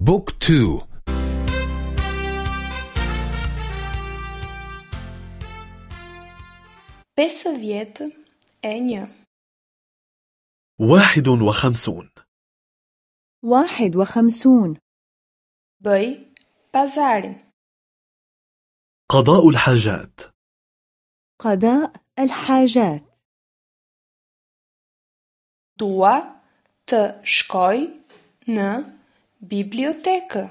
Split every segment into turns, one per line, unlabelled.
بوك تو.
E një.
واحد وخمسون.
واحد وخمسون.
Bëj pazarin.
قضاء الحاجات.
قضاء الحاجات.
Dua të shkoj në bibliotekë.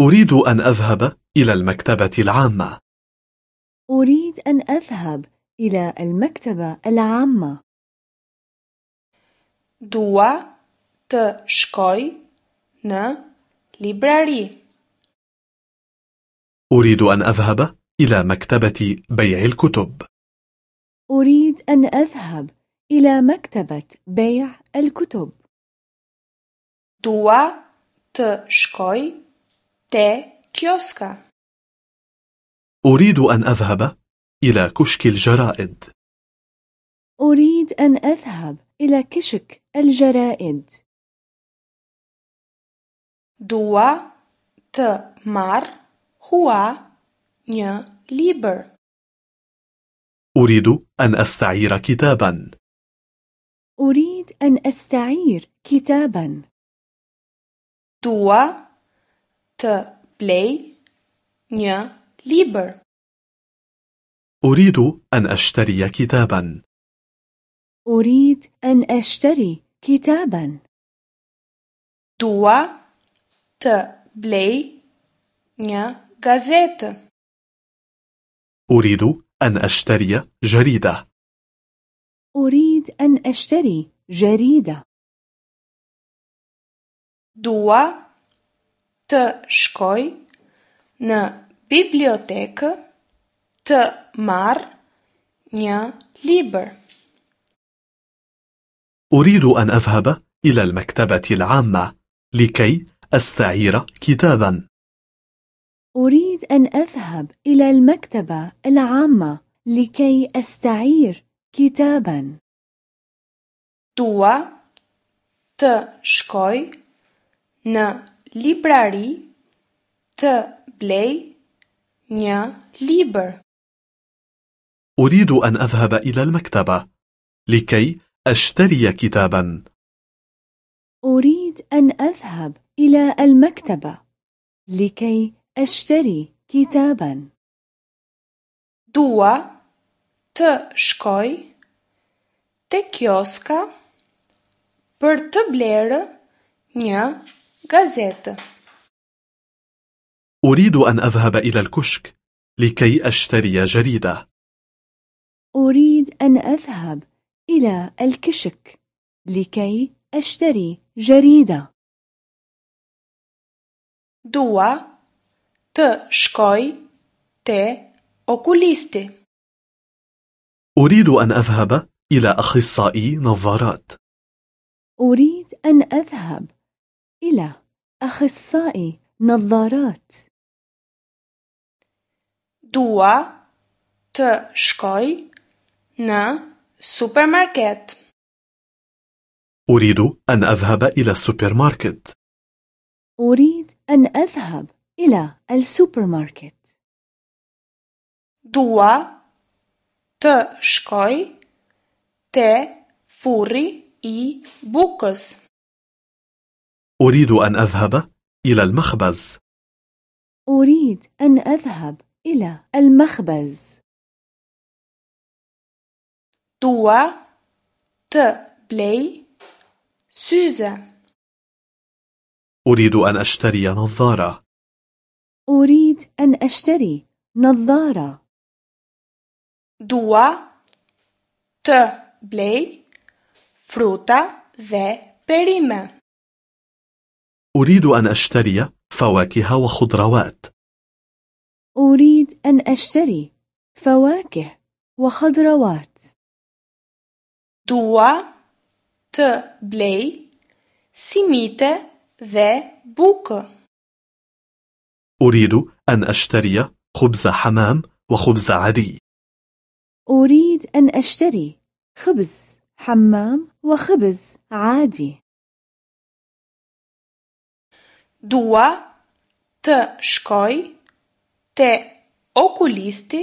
أريد أن أذهب إلى المكتبة العامة
أريد أن أذهب إلى المكتبة العامة
Dua të shkoj në librari.
أريد أن أذهب إلى مكتبة بيع الكتب
أريد أن أذهب إلى مكتبة بيع الكتب
Dua të shkoj te kioska.
أريد أن أذهب إلى كشك الجرائد
أريد أن أذهب إلى كشك الجرائد
Dua të marr hua një libër.
أريد أن أستعير كتابا
أريد أن أستعير كتابا
Dua të blej një libër.
أريد أن أشتري كتابا
أريد أن أشتري كتابا
Dua të blej një gazetë.
أريد أن أشتري جريدة
أريد أن أشتري جريدة
Dua të shkoj në bibliotekë të marr një libër.
أريد أن أذهب إلى المكتبة العامة لكي أستعير كتابا
أريد أن أذهب إلى المكتبة العامة لكي أستعير كتابا
Dua të shkoj në librari të blej një libër.
أريد أن أذهب إلى المكتبة لكي أشتري كتابا
أريد أن أذهب إلى المكتبة لكي أشتري كتابا
shkoj te kioska për të blerë një gazetë.
أريد أن أذهب إلى الكشك لكي أشتري جريدة
أريد أن أذهب إلى الكشك لكي أشتري جريدة
Dua të shkoj te okulisti.
أريد أن أذهب إلى أخصائي نظارات
أريد أن أذهب إلى أخصائي نظارات
Dua të shkoj në supermarket.
أريد أن أذهب إلى السوبر ماركت
أريد أن أذهب إلى السوبر ماركت
Dua të shkoj te furri i bukës.
أريد أن أذهب إلى المخبز
أريد أن أذهب إلى المخبز
Dua të blej syze.
أريد أن أشتري نظارة
أريد أن أشتري نظارة
Dua të blej fruta dhe perime.
أريد أن أشتري فواكه وخضروات.
أريد أن أشتري فواكه وخضروات.
Dua të blej simite dhe bukë.
أريد أن أشتري خبز حمام وخبز عادي.
أريد أن أشتري خبز حمام وخبز عادي.
Dua të shkoj te okulisti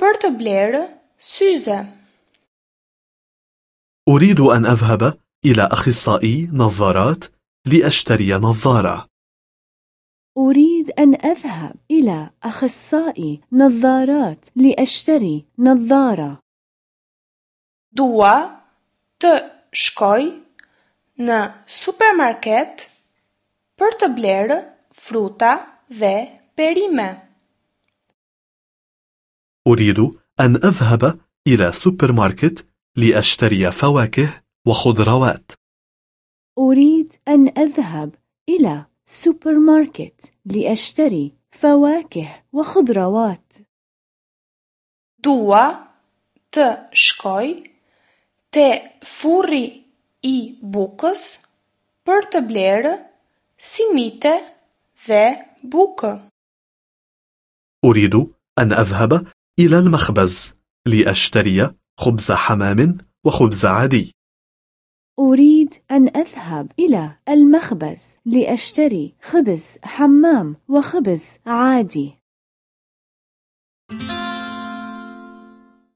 për të blerë syze.
أريد أن أذهب إلى أخصائي نظارات لأشتري نظارة.
أريد أن أذهب إلى أخصائي نظارات لأشتري نظارة.
Dua të shkoj në supermarket për të blerë fruta dhe perime.
أريد أن أذهب إلى سوبر ماركت لأشتري فواكه وخضروات.
أريد أن أذهب إلى سوبر ماركت لأشتري فواكه وخضروات.
Dua të shkoj te furri i bukës për të blerë simite dhe bukë.
أريد أن أذهب إلى المخبز لأشتري خبز حمام وخبز عادي.
أريد أن أذهب إلى المخبز لأشتري خبز حمام وخبز عادي.